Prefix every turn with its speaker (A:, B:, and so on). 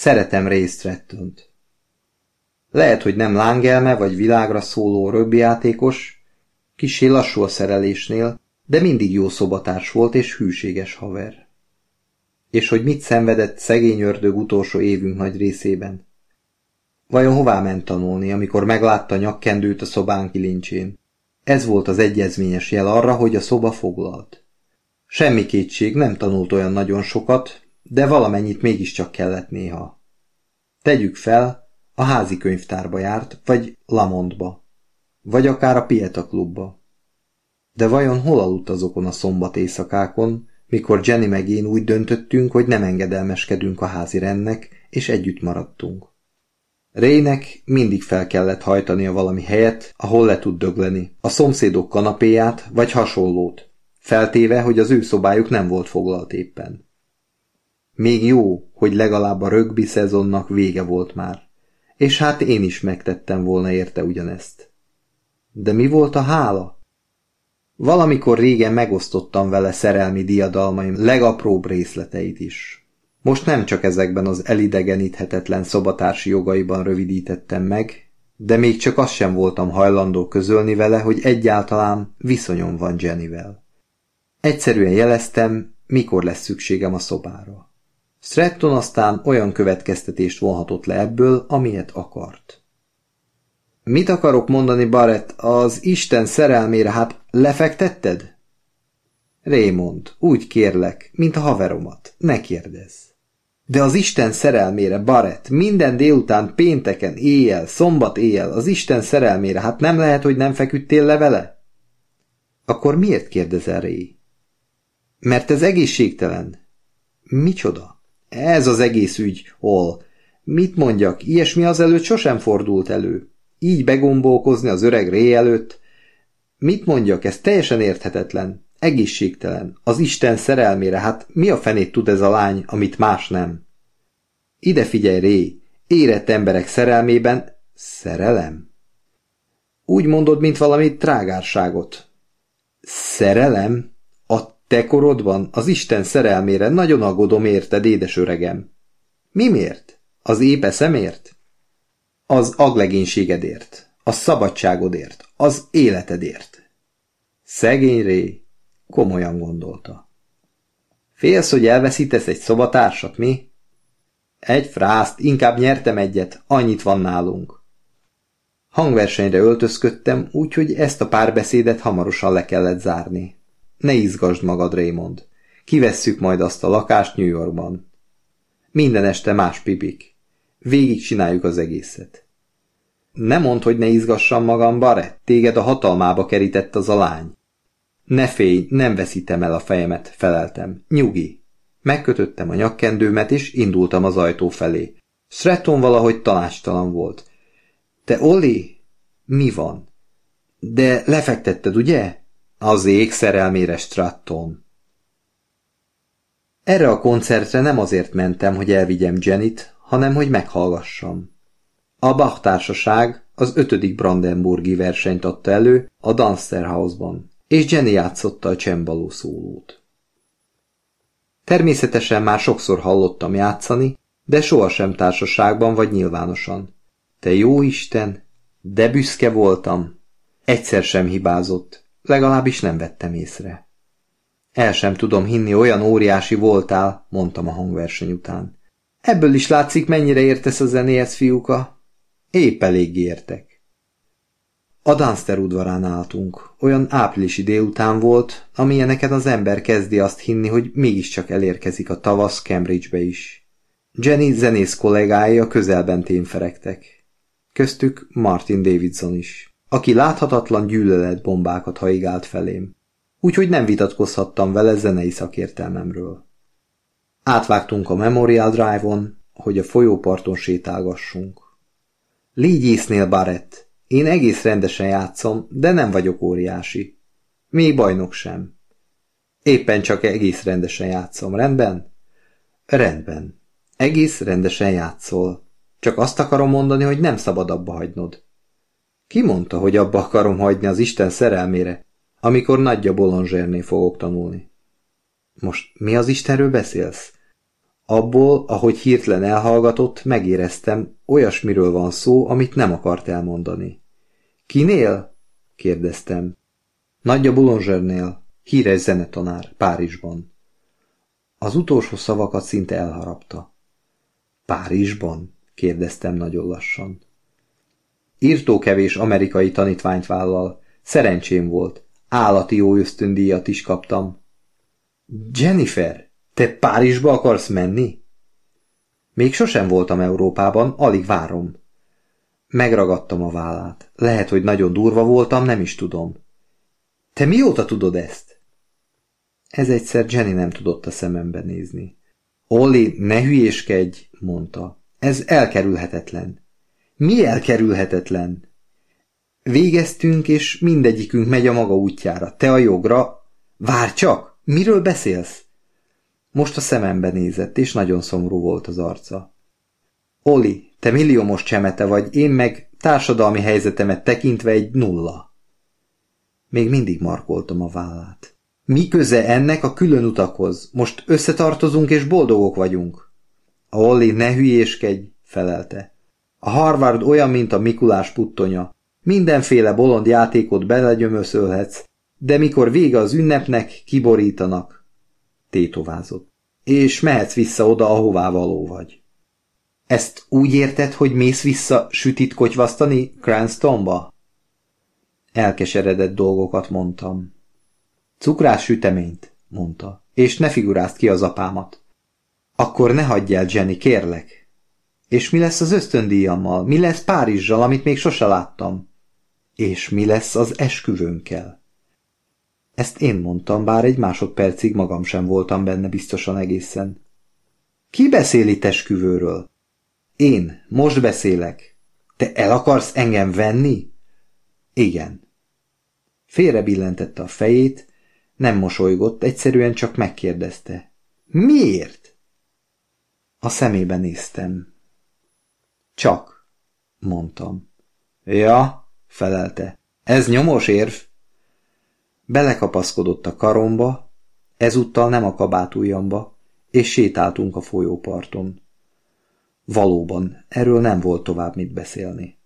A: Szeretem Ray Stratton-t. Lehet, hogy nem lángelme vagy világra szóló röbbijátékos, kissé lassú a szerelésnél, de mindig jó szobatárs volt és hűséges haver. És hogy mit szenvedett szegény ördög utolsó évünk nagy részében? Vajon hová ment tanulni, amikor meglátta nyakkendőt a szobán kilincsén? Ez volt az egyezményes jel arra, hogy a szoba foglalt. Semmi kétség, nem tanult olyan nagyon sokat, de valamennyit mégiscsak kellett néha. Tegyük fel, a házi könyvtárba járt, vagy Lamondba, vagy akár a Pieta klubba. De vajon hol aludt azokon a szombat éjszakákon, mikor Jenny meg én úgy döntöttünk, hogy nem engedelmeskedünk a házi rendnek, és együtt maradtunk. Rének mindig fel kellett hajtania valami helyet, ahol le tud dögleni, a szomszédok kanapéját vagy hasonlót, feltéve, hogy az ő szobájuk nem volt foglalt éppen. Még jó, hogy legalább a rögbi szezonnak vége volt már, és hát én is megtettem volna érte ugyanezt. De mi volt a hála? Valamikor régen megosztottam vele szerelmi diadalmaim legapróbb részleteit is. Most nem csak ezekben az elidegeníthetetlen szobatársi jogaiban rövidítettem meg, de még csak azt sem voltam hajlandó közölni vele, hogy egyáltalán viszonyom van Jennyvel. Egyszerűen jeleztem, mikor lesz szükségem a szobára. Stratton aztán olyan következtetést vonhatott le ebből, amilyet akart. Mit akarok mondani, Barrett, az Isten szerelmére hát lefektetted? Raymond, úgy kérlek, mint a haveromat, ne kérdezz. De az Isten szerelmére, Barrett, minden délután, pénteken, éjjel, szombat éjjel, az Isten szerelmére, hát nem lehet, hogy nem feküdtél le vele? Akkor miért kérdezel Ray? Mert ez egészségtelen. Micsoda? Ez az egész ügy, hol? Mit mondjak, ilyesmi azelőtt sosem fordult elő. Így begombolkozni az öreg Ray előtt. Mit mondjak, ez teljesen érthetetlen. Egészségtelen. Az Isten szerelmére, hát mi a fenét tud ez a lány, amit más nem? Ide figyelj, Ré, érett emberek szerelmében szerelem? Úgy mondod, mint valami trágárságot. Szerelem? Te korodban az Isten szerelmére nagyon aggódom érted, édes öregem. Mi miért? Az épp szemért? Az aglegénységedért, a szabadságodért, az életedért. Szegény Ré, Komolyan gondolta. Félsz, hogy elveszítesz egy szobatársat, mi? Egy frászt, inkább nyertem egyet, annyit van nálunk. Hangversenyre öltözködtem, úgyhogy ezt a párbeszédet hamarosan le kellett zárni. Ne izgasd magad, Raymond. Kivesszük majd azt a lakást New Yorkban. Minden este más pipik. Végig csináljuk az egészet. Ne mondd, hogy ne izgassam magam, Barrett, téged a hatalmába kerített az a lány. Ne félj, nem veszítem el a fejemet, feleltem. Nyugi. Megkötöttem a nyakkendőmet, és indultam az ajtó felé. Stratton valahogy tanástalan volt. Te, Olli? Mi van? De lefektetted, ugye? Az ég szerelmére, Stratton. Erre a koncertre nem azért mentem, hogy elvigyem Jenit, hanem hogy meghallgassam. A Bach társaság az ötödik Brandenburgi versenyt adta elő a Dansterhausban és Jenny játszotta a csembaló szólót. Természetesen már sokszor hallottam játszani, de sohasem társaságban vagy nyilvánosan. Te jó Isten, de büszke voltam. Egyszer sem hibázott, legalábbis nem vettem észre. El sem tudom hinni, olyan óriási voltál, mondtam a hangverseny után. Ebből is látszik, mennyire értesz a zenéhez, fiúka. Épp elég értek. A Dunster udvarán álltunk. Olyan áprilisi délután volt, amilyeneket az ember kezdi azt hinni, hogy mégiscsak elérkezik a tavasz Cambridgebe is. Jenny zenész kollégái a közelben témferegtek. Köztük Martin Davidson is, aki láthatatlan gyűlöletbombákat haigált felém. Úgyhogy nem vitatkozhattam vele zenei szakértelmemről. Átvágtunk a Memorial Drive-on, hogy a folyóparton sétálgassunk. Légy észnél, Barrett! Én egész rendesen játszom, de nem vagyok óriási. Még bajnok sem. Éppen csak egész rendesen játszom, rendben? Rendben. Egész rendesen játszol. Csak azt akarom mondani, hogy nem szabad abba hagynod. Ki mondta, hogy abba akarom hagyni az Isten szerelmére, amikor nagyja bolonzsérné fogok tanulni? Most mi az Istenről beszélsz? Abból, ahogy hirtelen elhallgatott, megéreztem, olyasmiről van szó, amit nem akart elmondani. Kinél? kérdeztem. Nagyja Boulongernél, híres zenetanár, Párizsban. Az utolsó szavakat szinte elharapta. Párizsban? kérdeztem nagyon lassan. Írtó kevés amerikai tanítványt vállal. Szerencsém volt. Állati jó ösztöndíjat is kaptam. Jennifer, te Párizsba akarsz menni? Még sosem voltam Európában, alig várom. Megragadtam a vállát. Lehet, hogy nagyon durva voltam, nem is tudom. Te mióta tudod ezt? Ez egyszer Jenny nem tudott a szemembe nézni. Olli, ne hülyéskedj, mondta. Ez elkerülhetetlen. Mi elkerülhetetlen? Végeztünk, és mindegyikünk megy a maga útjára. Te a jogra. Vár csak! Miről beszélsz? Most a szemembe nézett, és nagyon szomorú volt az arca. Oli, te milliómos csemete vagy, én meg társadalmi helyzetemet tekintve egy nulla. Még mindig markoltam a vállát. Mi köze ennek a külön utakhoz? Most összetartozunk és boldogok vagyunk. Olli, ne hülyéskedj, felelte. A Harvard olyan, mint a Mikulás puttonya. Mindenféle bolond játékot belegyömöszölhetsz, de mikor vége az ünnepnek, kiborítanak. Tétovázott. És mehetsz vissza oda, ahová való vagy. Ezt úgy érted, hogy mész vissza sütit kotyvasztani Cranstonba? Elkeseredett dolgokat mondtam. Cukrás süteményt, mondta, és ne figurázt ki az apámat. Akkor ne hagyj el, Jenny, kérlek. És mi lesz az ösztöndíjammal? Mi lesz Párizsal, amit még sose láttam? És mi lesz az esküvőnkkel? Ezt én mondtam, bár egy másodpercig magam sem voltam benne biztosan egészen. Ki beszél itt esküvőről? Én, most beszélek. Te el akarsz engem venni? Igen. Félre billentette a fejét, nem mosolygott, egyszerűen csak megkérdezte. Miért? A szemébe néztem. Csak, mondtam. Ja, felelte. Ez nyomos érv. Belekapaszkodott a karomba, ezúttal nem a kabátujjamba, és sétáltunk a folyóparton. Valóban, erről nem volt tovább mit beszélni.